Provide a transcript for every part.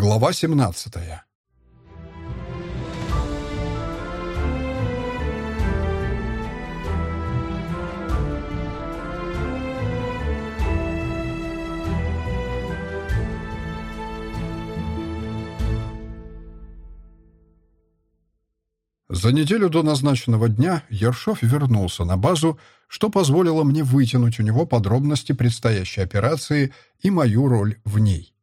Глава 17 За неделю до назначенного дня Ершов вернулся на базу, что позволило мне вытянуть у него подробности предстоящей операции и мою роль в ней.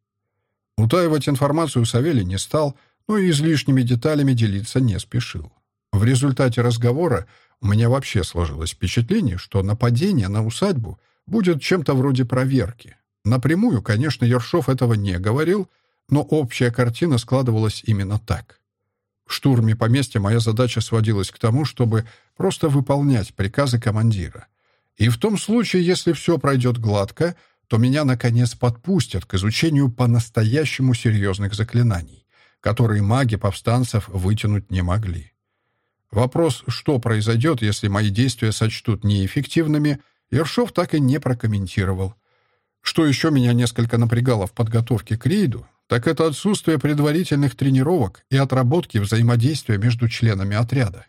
Утаивать информацию Савелий не стал, но и излишними деталями делиться не спешил. В результате разговора у меня вообще сложилось впечатление, что нападение на усадьбу будет чем-то вроде проверки. Напрямую, конечно, Ершов этого не говорил, но общая картина складывалась именно так. В штурме поместья моя задача сводилась к тому, чтобы просто выполнять приказы командира. И в том случае, если все пройдет гладко, то меня, наконец, подпустят к изучению по-настоящему серьезных заклинаний, которые маги повстанцев вытянуть не могли. Вопрос, что произойдет, если мои действия сочтут неэффективными, Ершов так и не прокомментировал. Что еще меня несколько напрягало в подготовке к рейду, так это отсутствие предварительных тренировок и отработки взаимодействия между членами отряда.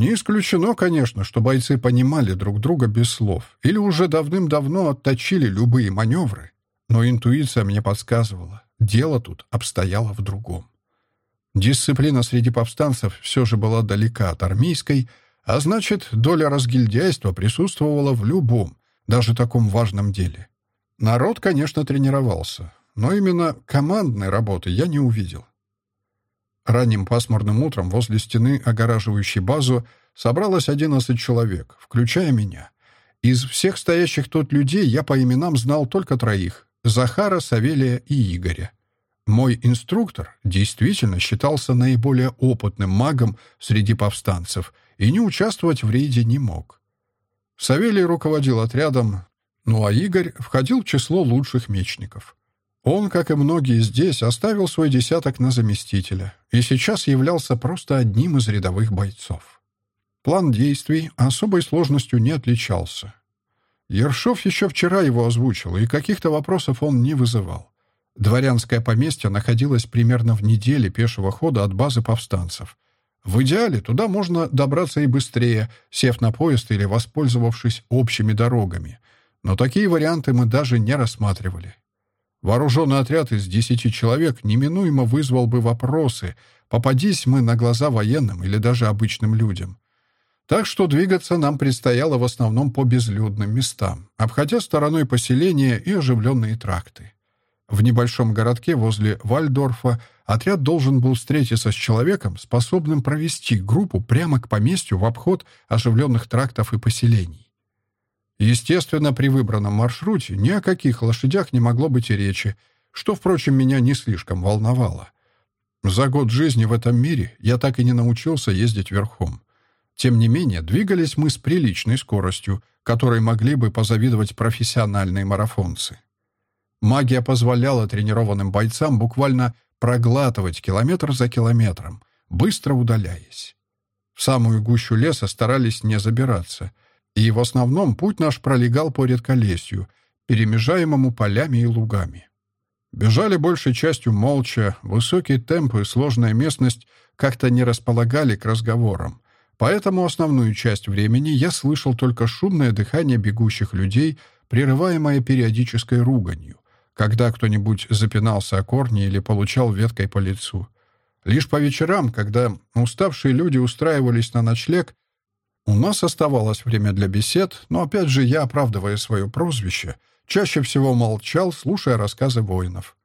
Не исключено, конечно, что бойцы понимали друг друга без слов или уже давным-давно отточили любые маневры, но интуиция мне подсказывала, дело тут обстояло в другом. Дисциплина среди повстанцев все же была далека от армейской, а значит, доля разгильдяйства присутствовала в любом, даже таком важном деле. Народ, конечно, тренировался, но именно командной работы я не увидел. Ранним пасмурным утром возле стены, огораживающей базу, собралось 11 человек, включая меня. Из всех стоящих тут людей я по именам знал только троих — Захара, Савелия и Игоря. Мой инструктор действительно считался наиболее опытным магом среди повстанцев и не участвовать в рейде не мог. Савелий руководил отрядом, ну а Игорь входил в число лучших мечников. Он, как и многие здесь, оставил свой десяток на заместителя и сейчас являлся просто одним из рядовых бойцов. План действий особой сложностью не отличался. Ершов еще вчера его озвучил, и каких-то вопросов он не вызывал. Дворянское поместье находилось примерно в неделе пешего хода от базы повстанцев. В идеале туда можно добраться и быстрее, сев на поезд или воспользовавшись общими дорогами. Но такие варианты мы даже не рассматривали. Вооруженный отряд из десяти человек неминуемо вызвал бы вопросы, попадись мы на глаза военным или даже обычным людям. Так что двигаться нам предстояло в основном по безлюдным местам, обходя стороной поселения и оживленные тракты. В небольшом городке возле Вальдорфа отряд должен был встретиться с человеком, способным провести группу прямо к поместью в обход оживленных трактов и поселений. Естественно, при выбранном маршруте ни о каких лошадях не могло быть и речи, что, впрочем, меня не слишком волновало. За год жизни в этом мире я так и не научился ездить верхом. Тем не менее, двигались мы с приличной скоростью, которой могли бы позавидовать профессиональные марафонцы. Магия позволяла тренированным бойцам буквально проглатывать километр за километром, быстро удаляясь. В самую гущу леса старались не забираться — и в основном путь наш пролегал по редколесью, перемежаемому полями и лугами. Бежали большей частью молча, высокий темп и сложная местность как-то не располагали к разговорам, поэтому основную часть времени я слышал только шумное дыхание бегущих людей, прерываемое периодической руганью, когда кто-нибудь запинался о корни или получал веткой по лицу. Лишь по вечерам, когда уставшие люди устраивались на ночлег, у нас оставалось время для бесед, но опять же я, оправдывая свое прозвище, чаще всего молчал, слушая рассказы воинов.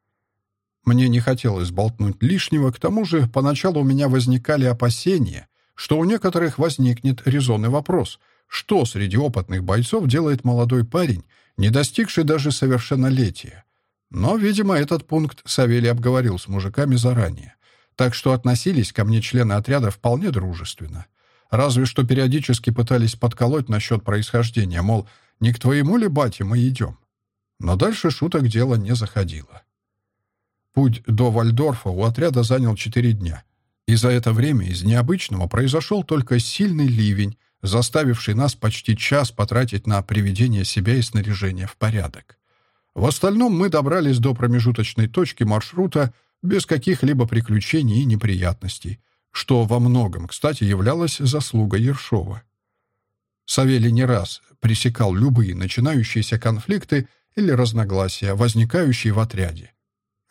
Мне не хотелось болтнуть лишнего, к тому же поначалу у меня возникали опасения, что у некоторых возникнет резонный вопрос, что среди опытных бойцов делает молодой парень, не достигший даже совершеннолетия. Но, видимо, этот пункт Савелий обговорил с мужиками заранее, так что относились ко мне члены отряда вполне дружественно. Разве что периодически пытались подколоть насчет происхождения, мол, не к твоему ли бате мы идем? Но дальше шуток дело не заходило. Путь до Вальдорфа у отряда занял четыре дня. И за это время из необычного произошел только сильный ливень, заставивший нас почти час потратить на приведение себя и снаряжения в порядок. В остальном мы добрались до промежуточной точки маршрута без каких-либо приключений и неприятностей, что во многом, кстати, являлось заслугой Ершова. Савелий не раз пресекал любые начинающиеся конфликты или разногласия, возникающие в отряде,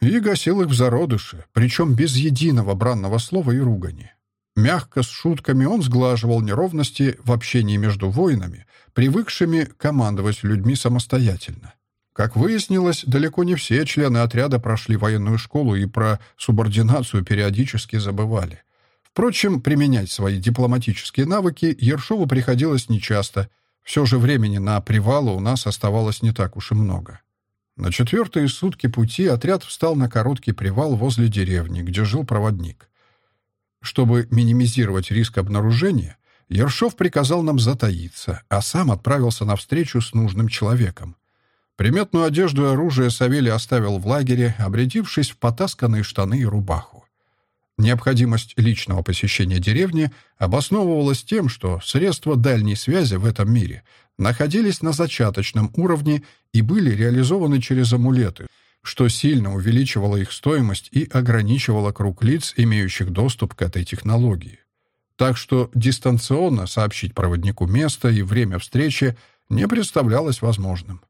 и гасил их в зародыше, причем без единого бранного слова и ругани. Мягко, с шутками он сглаживал неровности в общении между воинами, привыкшими командовать людьми самостоятельно. Как выяснилось, далеко не все члены отряда прошли военную школу и про субординацию периодически забывали. Впрочем, применять свои дипломатические навыки Ершову приходилось нечасто. Все же времени на привалы у нас оставалось не так уж и много. На четвертые сутки пути отряд встал на короткий привал возле деревни, где жил проводник. Чтобы минимизировать риск обнаружения, Ершов приказал нам затаиться, а сам отправился на встречу с нужным человеком. Приметную одежду и оружие Савелий оставил в лагере, обрядившись в потасканные штаны и рубаху. Необходимость личного посещения деревни обосновывалась тем, что средства дальней связи в этом мире находились на зачаточном уровне и были реализованы через амулеты — что сильно увеличивало их стоимость и ограничивало круг лиц, имеющих доступ к этой технологии. Так что дистанционно сообщить проводнику место и время встречи не представлялось возможным.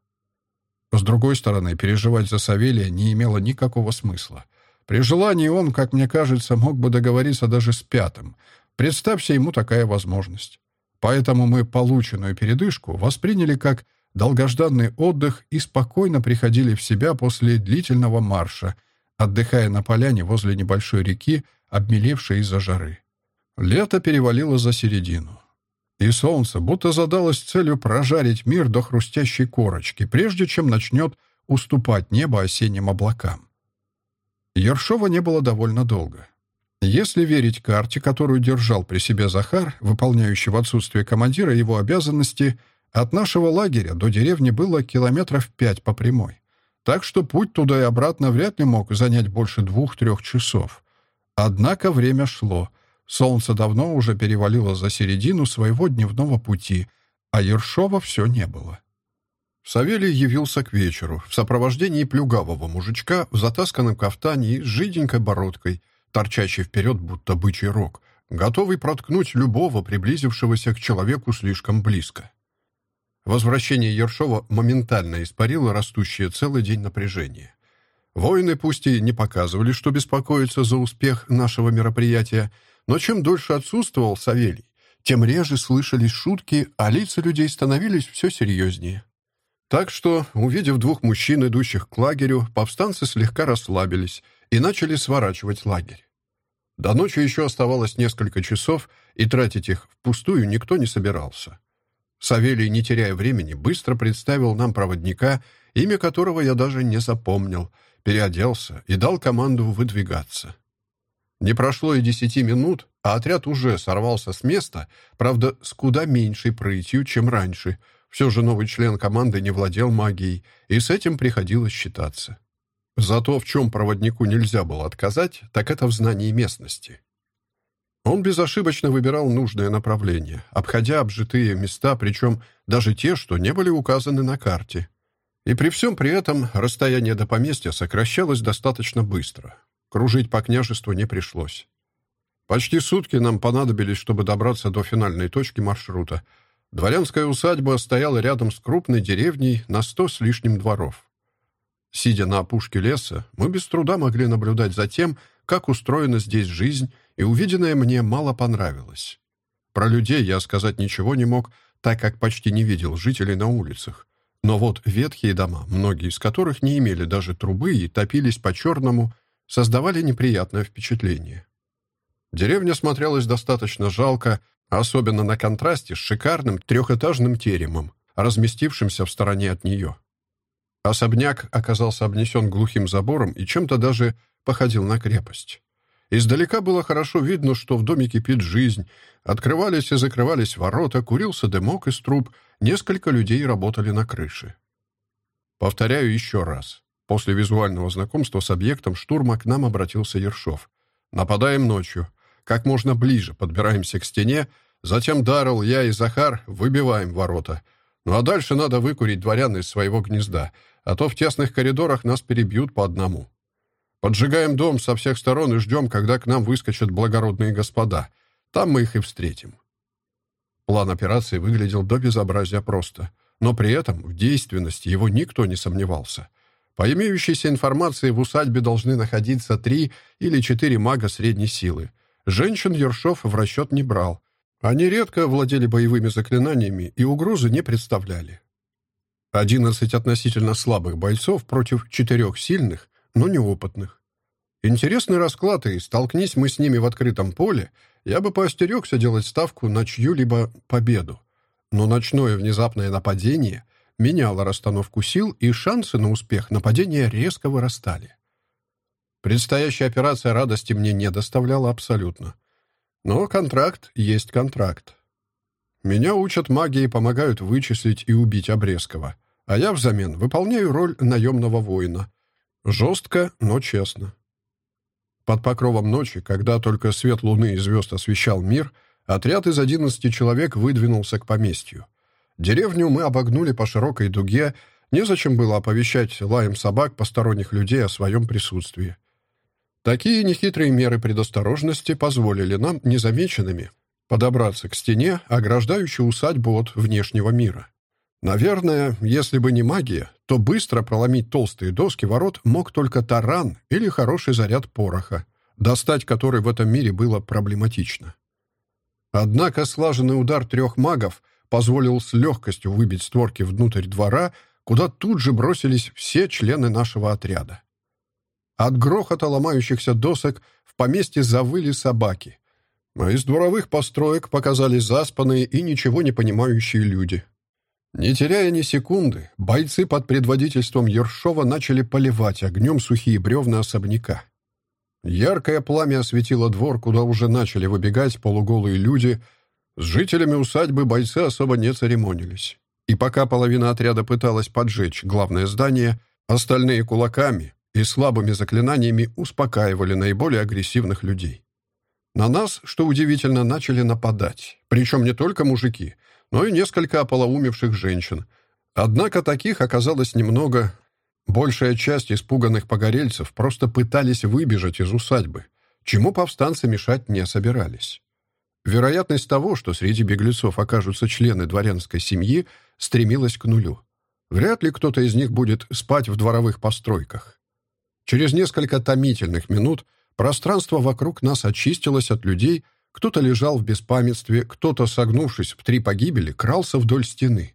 С другой стороны, переживать за Савелия не имело никакого смысла. При желании он, как мне кажется, мог бы договориться даже с пятым. Представься ему такая возможность. Поэтому мы полученную передышку восприняли как долгожданный отдых и спокойно приходили в себя после длительного марша, отдыхая на поляне возле небольшой реки, обмелевшей из-за жары. Лето перевалило за середину. И солнце будто задалось целью прожарить мир до хрустящей корочки, прежде чем начнет уступать небо осенним облакам. Ершова не было довольно долго. Если верить карте, которую держал при себе Захар, выполняющий в отсутствие командира его обязанности — от нашего лагеря до деревни было километров пять по прямой, так что путь туда и обратно вряд ли мог занять больше двух-трех часов. Однако время шло. Солнце давно уже перевалило за середину своего дневного пути, а Ершова все не было. Савелий явился к вечеру в сопровождении плюгавого мужичка в затасканном кафтане с жиденькой бородкой, торчащей вперед, будто бычий рог, готовый проткнуть любого приблизившегося к человеку слишком близко. Возвращение Ершова моментально испарило растущее целый день напряжение. Воины пусть и не показывали, что беспокоятся за успех нашего мероприятия, но чем дольше отсутствовал Савелий, тем реже слышались шутки, а лица людей становились все серьезнее. Так что, увидев двух мужчин, идущих к лагерю, повстанцы слегка расслабились и начали сворачивать лагерь. До ночи еще оставалось несколько часов, и тратить их впустую никто не собирался. Савелий, не теряя времени, быстро представил нам проводника, имя которого я даже не запомнил, переоделся и дал команду выдвигаться. Не прошло и десяти минут, а отряд уже сорвался с места, правда, с куда меньшей прытью, чем раньше. Все же новый член команды не владел магией, и с этим приходилось считаться. Зато в чем проводнику нельзя было отказать, так это в знании местности. Он безошибочно выбирал нужное направление, обходя обжитые места, причем даже те, что не были указаны на карте. И при всем при этом расстояние до поместья сокращалось достаточно быстро. Кружить по княжеству не пришлось. Почти сутки нам понадобились, чтобы добраться до финальной точки маршрута. Дворянская усадьба стояла рядом с крупной деревней на сто с лишним дворов. Сидя на опушке леса, мы без труда могли наблюдать за тем, как устроена здесь жизнь, и увиденное мне мало понравилось. Про людей я сказать ничего не мог, так как почти не видел жителей на улицах. Но вот ветхие дома, многие из которых не имели даже трубы и топились по-черному, создавали неприятное впечатление. Деревня смотрелась достаточно жалко, особенно на контрасте с шикарным трехэтажным теремом, разместившимся в стороне от нее. Особняк оказался обнесен глухим забором и чем-то даже походил на крепость. Издалека было хорошо видно, что в доме кипит жизнь. Открывались и закрывались ворота, курился дымок из труб, несколько людей работали на крыше. Повторяю еще раз. После визуального знакомства с объектом штурма к нам обратился Ершов. Нападаем ночью. Как можно ближе подбираемся к стене, затем Даррелл, я и Захар выбиваем ворота. Ну а дальше надо выкурить дворян из своего гнезда, а то в тесных коридорах нас перебьют по одному. Поджигаем дом со всех сторон и ждем, когда к нам выскочат благородные господа. Там мы их и встретим. План операции выглядел до безобразия просто, но при этом в действенности его никто не сомневался. По имеющейся информации, в усадьбе должны находиться три или четыре мага средней силы. Женщин Ершов в расчет не брал. Они редко владели боевыми заклинаниями и угрозы не представляли. Одиннадцать относительно слабых бойцов против четырех сильных, но неопытных. Интересный расклад, и столкнись мы с ними в открытом поле, я бы поостерегся делать ставку на чью-либо победу. Но ночное внезапное нападение меняло расстановку сил, и шансы на успех нападения резко вырастали. Предстоящая операция радости мне не доставляла абсолютно. Но контракт есть контракт. Меня учат магии и помогают вычислить и убить Обрезкова, а я взамен выполняю роль наемного воина. Жестко, но честно. Под покровом ночи, когда только свет луны и звезд освещал мир, отряд из одиннадцати человек выдвинулся к поместью. Деревню мы обогнули по широкой дуге, незачем было оповещать лаем собак посторонних людей о своем присутствии. Такие нехитрые меры предосторожности позволили нам незамеченными подобраться к стене, ограждающей усадьбу от внешнего мира. Наверное, если бы не магия, то быстро проломить толстые доски ворот мог только таран или хороший заряд пороха, достать который в этом мире было проблематично. Однако слаженный удар трех магов — позволил с легкостью выбить створки внутрь двора, куда тут же бросились все члены нашего отряда. От грохота ломающихся досок в поместье завыли собаки, а из дворовых построек показались заспанные и ничего не понимающие люди. Не теряя ни секунды, бойцы под предводительством Ершова начали поливать огнем сухие бревна особняка. Яркое пламя осветило двор, куда уже начали выбегать полуголые люди — с жителями усадьбы бойцы особо не церемонились. И пока половина отряда пыталась поджечь главное здание, остальные кулаками и слабыми заклинаниями успокаивали наиболее агрессивных людей. На нас, что удивительно, начали нападать. Причем не только мужики, но и несколько ополоумевших женщин. Однако таких оказалось немного. Большая часть испуганных погорельцев просто пытались выбежать из усадьбы, чему повстанцы мешать не собирались. Вероятность того, что среди беглецов окажутся члены дворянской семьи, стремилась к нулю. Вряд ли кто-то из них будет спать в дворовых постройках. Через несколько томительных минут пространство вокруг нас очистилось от людей, кто-то лежал в беспамятстве, кто-то, согнувшись в три погибели, крался вдоль стены.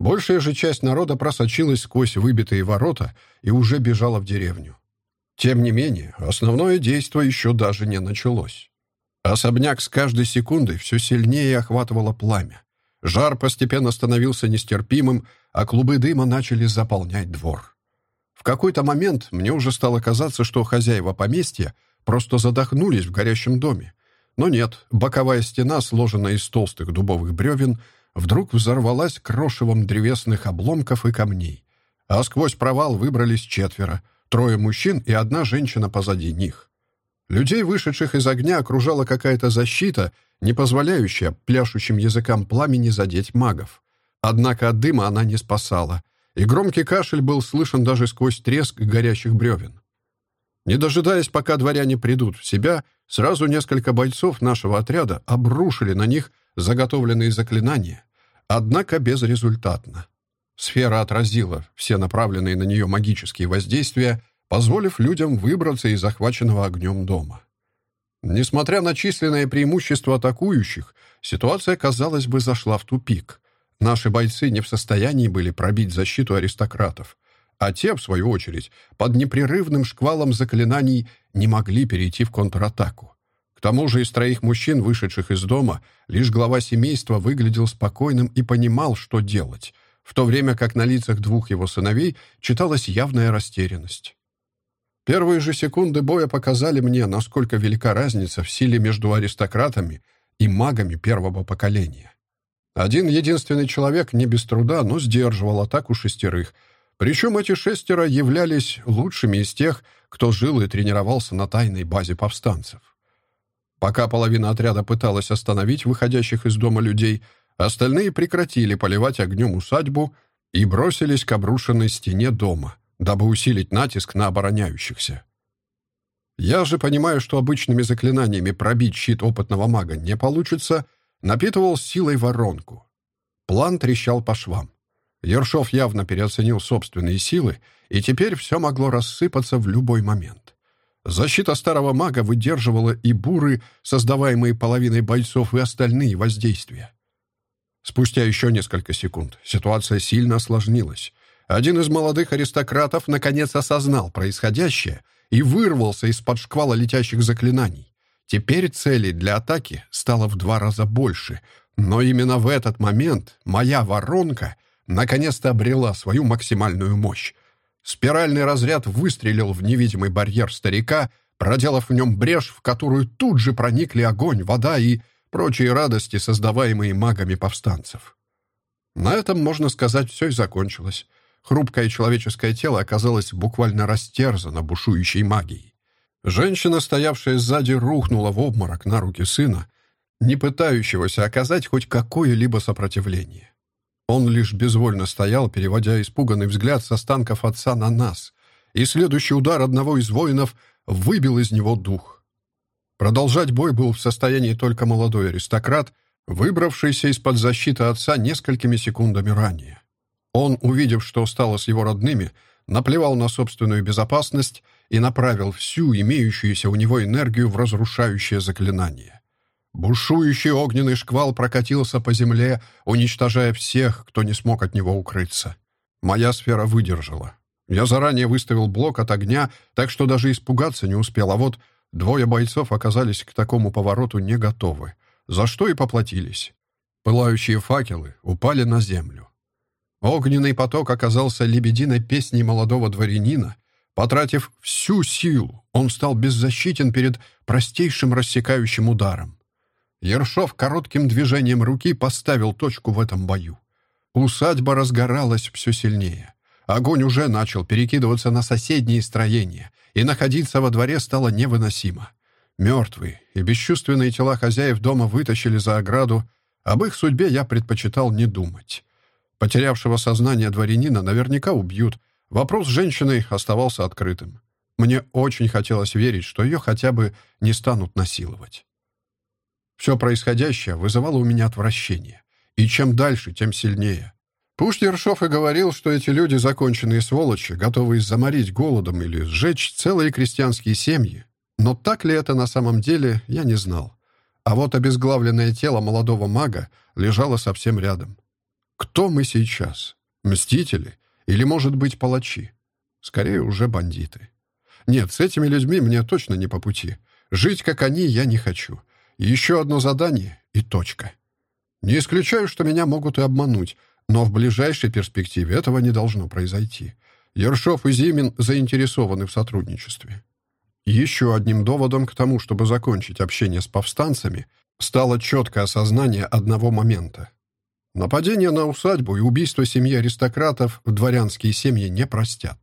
Большая же часть народа просочилась сквозь выбитые ворота и уже бежала в деревню. Тем не менее, основное действие еще даже не началось. Особняк с каждой секундой все сильнее охватывало пламя. Жар постепенно становился нестерпимым, а клубы дыма начали заполнять двор. В какой-то момент мне уже стало казаться, что хозяева поместья просто задохнулись в горящем доме. Но нет, боковая стена, сложенная из толстых дубовых бревен, вдруг взорвалась крошевом древесных обломков и камней. А сквозь провал выбрались четверо, трое мужчин и одна женщина позади них. Людей, вышедших из огня, окружала какая-то защита, не позволяющая пляшущим языкам пламени задеть магов. Однако от дыма она не спасала, и громкий кашель был слышен даже сквозь треск горящих бревен. Не дожидаясь, пока дворяне придут в себя, сразу несколько бойцов нашего отряда обрушили на них заготовленные заклинания, однако безрезультатно. Сфера отразила все направленные на нее магические воздействия — позволив людям выбраться из захваченного огнем дома. Несмотря на численное преимущество атакующих, ситуация, казалось бы, зашла в тупик. Наши бойцы не в состоянии были пробить защиту аристократов, а те, в свою очередь, под непрерывным шквалом заклинаний не могли перейти в контратаку. К тому же из троих мужчин, вышедших из дома, лишь глава семейства выглядел спокойным и понимал, что делать, в то время как на лицах двух его сыновей читалась явная растерянность. Первые же секунды боя показали мне, насколько велика разница в силе между аристократами и магами первого поколения. Один единственный человек не без труда, но сдерживал атаку шестерых. Причем эти шестеро являлись лучшими из тех, кто жил и тренировался на тайной базе повстанцев. Пока половина отряда пыталась остановить выходящих из дома людей, остальные прекратили поливать огнем усадьбу и бросились к обрушенной стене дома — дабы усилить натиск на обороняющихся. Я же понимаю, что обычными заклинаниями пробить щит опытного мага не получится, напитывал силой воронку. План трещал по швам. Ершов явно переоценил собственные силы, и теперь все могло рассыпаться в любой момент. Защита старого мага выдерживала и буры, создаваемые половиной бойцов, и остальные воздействия. Спустя еще несколько секунд ситуация сильно осложнилась. Один из молодых аристократов наконец осознал происходящее и вырвался из-под шквала летящих заклинаний. Теперь целей для атаки стало в два раза больше, но именно в этот момент моя воронка наконец-то обрела свою максимальную мощь. Спиральный разряд выстрелил в невидимый барьер старика, проделав в нем брешь, в которую тут же проникли огонь, вода и прочие радости, создаваемые магами повстанцев. На этом, можно сказать, все и закончилось. Хрупкое человеческое тело оказалось буквально растерзано бушующей магией. Женщина, стоявшая сзади, рухнула в обморок на руки сына, не пытающегося оказать хоть какое-либо сопротивление. Он лишь безвольно стоял, переводя испуганный взгляд с останков отца на нас, и следующий удар одного из воинов выбил из него дух. Продолжать бой был в состоянии только молодой аристократ, выбравшийся из-под защиты отца несколькими секундами ранее. Он, увидев, что стало с его родными, наплевал на собственную безопасность и направил всю имеющуюся у него энергию в разрушающее заклинание. Бушующий огненный шквал прокатился по земле, уничтожая всех, кто не смог от него укрыться. Моя сфера выдержала. Я заранее выставил блок от огня, так что даже испугаться не успел, а вот двое бойцов оказались к такому повороту не готовы, за что и поплатились. Пылающие факелы упали на землю. Огненный поток оказался лебединой песней молодого дворянина. Потратив всю силу, он стал беззащитен перед простейшим рассекающим ударом. Ершов коротким движением руки поставил точку в этом бою. Усадьба разгоралась все сильнее. Огонь уже начал перекидываться на соседние строения, и находиться во дворе стало невыносимо. Мертвые и бесчувственные тела хозяев дома вытащили за ограду, об их судьбе я предпочитал не думать. Потерявшего сознание дворянина наверняка убьют. Вопрос с женщиной оставался открытым. Мне очень хотелось верить, что ее хотя бы не станут насиловать. Все происходящее вызывало у меня отвращение. И чем дальше, тем сильнее. Пусть Ершов и говорил, что эти люди законченные сволочи, готовые заморить голодом или сжечь целые крестьянские семьи. Но так ли это на самом деле, я не знал. А вот обезглавленное тело молодого мага лежало совсем рядом. Кто мы сейчас? Мстители? Или, может быть, палачи? Скорее уже бандиты. Нет, с этими людьми мне точно не по пути. Жить, как они, я не хочу. Еще одно задание и точка. Не исключаю, что меня могут и обмануть, но в ближайшей перспективе этого не должно произойти. Ершов и Зимин заинтересованы в сотрудничестве. Еще одним доводом к тому, чтобы закончить общение с повстанцами, стало четкое осознание одного момента. Нападение на усадьбу и убийство семьи аристократов дворянские семьи не простят.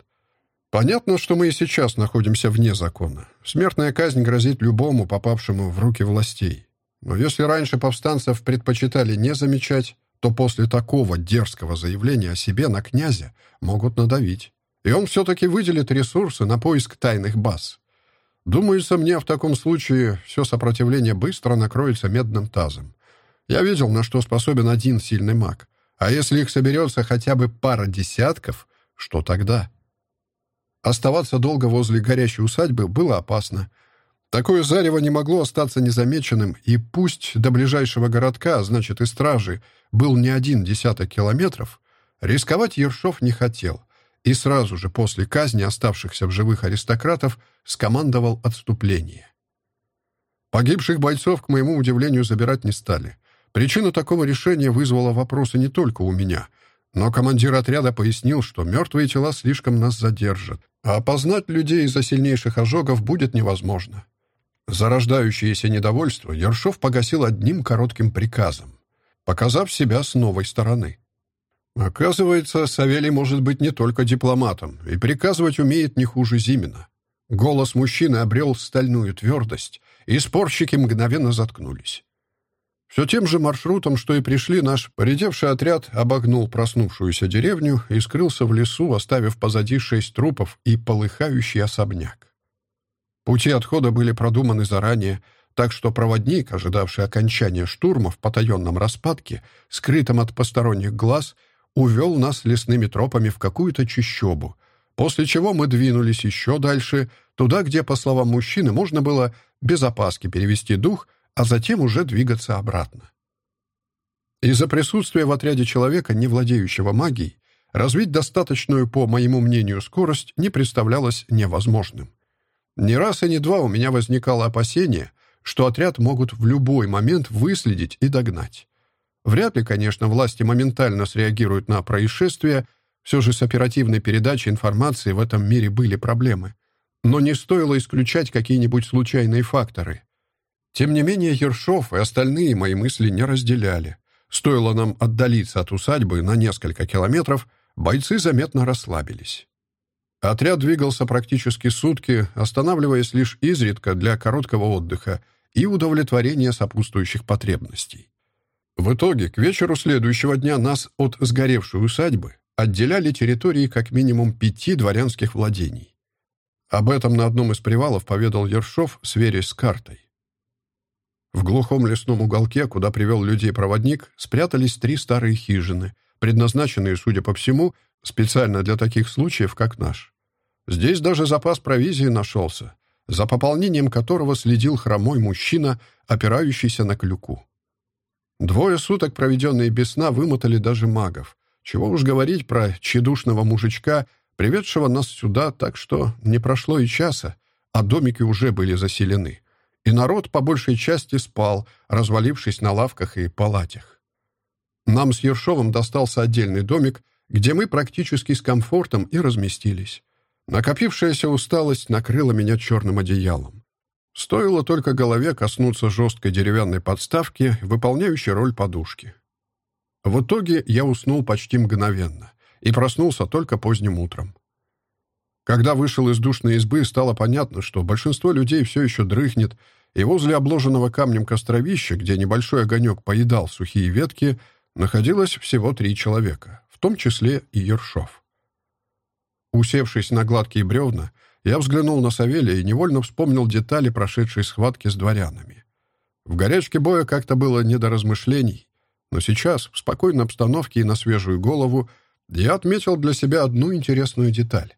Понятно, что мы и сейчас находимся вне закона. Смертная казнь грозит любому, попавшему в руки властей. Но если раньше повстанцев предпочитали не замечать, то после такого дерзкого заявления о себе на князя могут надавить. И он все-таки выделит ресурсы на поиск тайных баз. Думается мне, в таком случае все сопротивление быстро накроется медным тазом. Я видел, на что способен один сильный маг. А если их соберется хотя бы пара десятков, что тогда? Оставаться долго возле горящей усадьбы было опасно. Такое зарево не могло остаться незамеченным, и пусть до ближайшего городка, а значит и стражи, был не один десяток километров, рисковать Ершов не хотел, и сразу же после казни оставшихся в живых аристократов скомандовал отступление. Погибших бойцов, к моему удивлению, забирать не стали. Причина такого решения вызвала вопросы не только у меня, но командир отряда пояснил, что мертвые тела слишком нас задержат, а опознать людей из-за сильнейших ожогов будет невозможно. Зарождающееся недовольство Ершов погасил одним коротким приказом, показав себя с новой стороны. Оказывается, Савелий может быть не только дипломатом, и приказывать умеет не хуже Зимина. Голос мужчины обрел стальную твердость, и спорщики мгновенно заткнулись. Все тем же маршрутом, что и пришли, наш поредевший отряд обогнул проснувшуюся деревню и скрылся в лесу, оставив позади шесть трупов и полыхающий особняк. Пути отхода были продуманы заранее, так что проводник, ожидавший окончания штурма в потаенном распадке, скрытом от посторонних глаз, увел нас лесными тропами в какую-то чащобу, после чего мы двинулись еще дальше, туда, где, по словам мужчины, можно было без опаски перевести дух, а затем уже двигаться обратно. Из-за присутствия в отряде человека, не владеющего магией, развить достаточную, по моему мнению, скорость не представлялось невозможным. Ни раз и ни два у меня возникало опасение, что отряд могут в любой момент выследить и догнать. Вряд ли, конечно, власти моментально среагируют на происшествие, все же с оперативной передачей информации в этом мире были проблемы. Но не стоило исключать какие-нибудь случайные факторы. Тем не менее, Ершов и остальные мои мысли не разделяли. Стоило нам отдалиться от усадьбы на несколько километров, бойцы заметно расслабились. Отряд двигался практически сутки, останавливаясь лишь изредка для короткого отдыха и удовлетворения сопутствующих потребностей. В итоге, к вечеру следующего дня нас от сгоревшей усадьбы отделяли территории как минимум пяти дворянских владений. Об этом на одном из привалов поведал Ершов, сверясь с картой. В глухом лесном уголке, куда привел людей проводник, спрятались три старые хижины, предназначенные, судя по всему, специально для таких случаев, как наш. Здесь даже запас провизии нашелся, за пополнением которого следил хромой мужчина, опирающийся на клюку. Двое суток, проведенные без сна, вымотали даже магов. Чего уж говорить про тщедушного мужичка, приведшего нас сюда, так что не прошло и часа, а домики уже были заселены — и народ по большей части спал, развалившись на лавках и палатях. Нам с Ершовым достался отдельный домик, где мы практически с комфортом и разместились. Накопившаяся усталость накрыла меня черным одеялом. Стоило только голове коснуться жесткой деревянной подставки, выполняющей роль подушки. В итоге я уснул почти мгновенно и проснулся только поздним утром. Когда вышел из душной избы, стало понятно, что большинство людей все еще дрыхнет, и возле обложенного камнем костровища, где небольшой огонек поедал сухие ветки, находилось всего три человека, в том числе и Ершов. Усевшись на гладкие бревна, я взглянул на Савелия и невольно вспомнил детали прошедшей схватки с дворянами. В горячке боя как-то было не до размышлений, но сейчас, в спокойной обстановке и на свежую голову, я отметил для себя одну интересную деталь.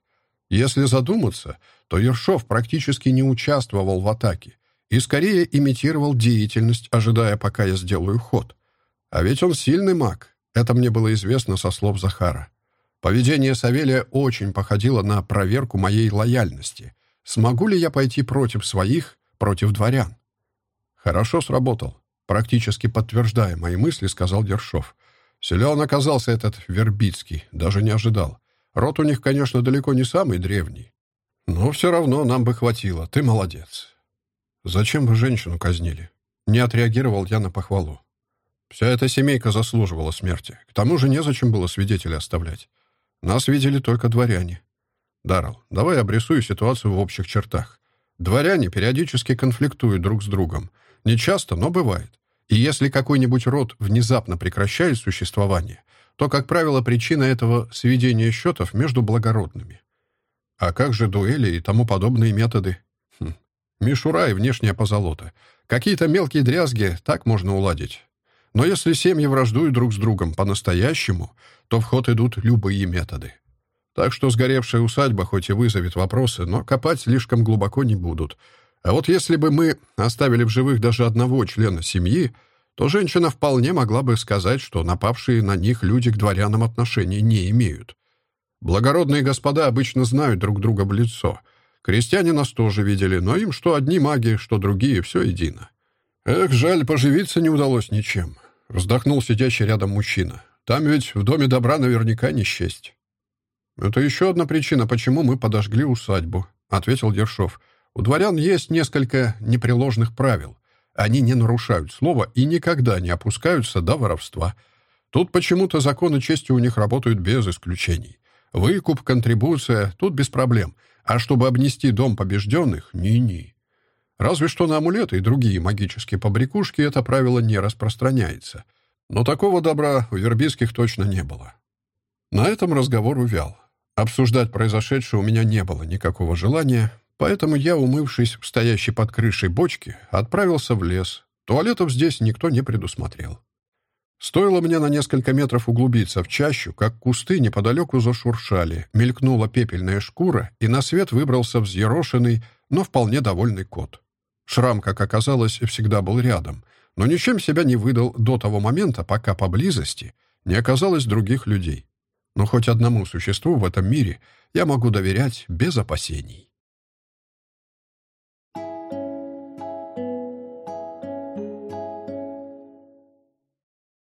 Если задуматься, то Ершов практически не участвовал в атаке и скорее имитировал деятельность, ожидая, пока я сделаю ход. А ведь он сильный маг. Это мне было известно со слов Захара. Поведение Савелия очень походило на проверку моей лояльности. Смогу ли я пойти против своих, против дворян? Хорошо сработал. Практически подтверждая мои мысли, сказал Ершов. Силен оказался этот Вербицкий, даже не ожидал. Род у них, конечно, далеко не самый древний. Но все равно нам бы хватило. Ты молодец. Зачем вы женщину казнили? Не отреагировал я на похвалу. Вся эта семейка заслуживала смерти. К тому же незачем было свидетелей оставлять. Нас видели только дворяне. Даррелл, давай обрисую ситуацию в общих чертах. Дворяне периодически конфликтуют друг с другом. Не часто, но бывает. И если какой-нибудь род внезапно прекращает существование, то, как правило, причина этого — сведение счетов между благородными. А как же дуэли и тому подобные методы? Хм. Мишура и внешняя позолота. Какие-то мелкие дрязги так можно уладить. Но если семьи враждуют друг с другом по-настоящему, то в ход идут любые методы. Так что сгоревшая усадьба хоть и вызовет вопросы, но копать слишком глубоко не будут. А вот если бы мы оставили в живых даже одного члена семьи, то женщина вполне могла бы сказать, что напавшие на них люди к дворянам отношения не имеют. Благородные господа обычно знают друг друга в лицо. Крестьяне нас тоже видели, но им что одни маги, что другие, все едино. Эх, жаль, поживиться не удалось ничем. Вздохнул сидящий рядом мужчина. Там ведь в доме добра наверняка не счесть. «Это еще одна причина, почему мы подожгли усадьбу», — ответил Ершов. «У дворян есть несколько непреложных правил. Они не нарушают слова и никогда не опускаются до воровства. Тут почему-то законы чести у них работают без исключений. Выкуп, контрибуция — тут без проблем. А чтобы обнести дом побежденных — ни-ни. Разве что на амулеты и другие магические побрякушки это правило не распространяется. Но такого добра у вербийских точно не было. На этом разговор увял. Обсуждать произошедшее у меня не было никакого желания, Поэтому я, умывшись в стоящей под крышей бочке, отправился в лес. Туалетов здесь никто не предусмотрел. Стоило мне на несколько метров углубиться в чащу, как кусты неподалеку зашуршали, мелькнула пепельная шкура, и на свет выбрался взъерошенный, но вполне довольный кот. Шрам, как оказалось, всегда был рядом, но ничем себя не выдал до того момента, пока поблизости не оказалось других людей. Но хоть одному существу в этом мире я могу доверять без опасений.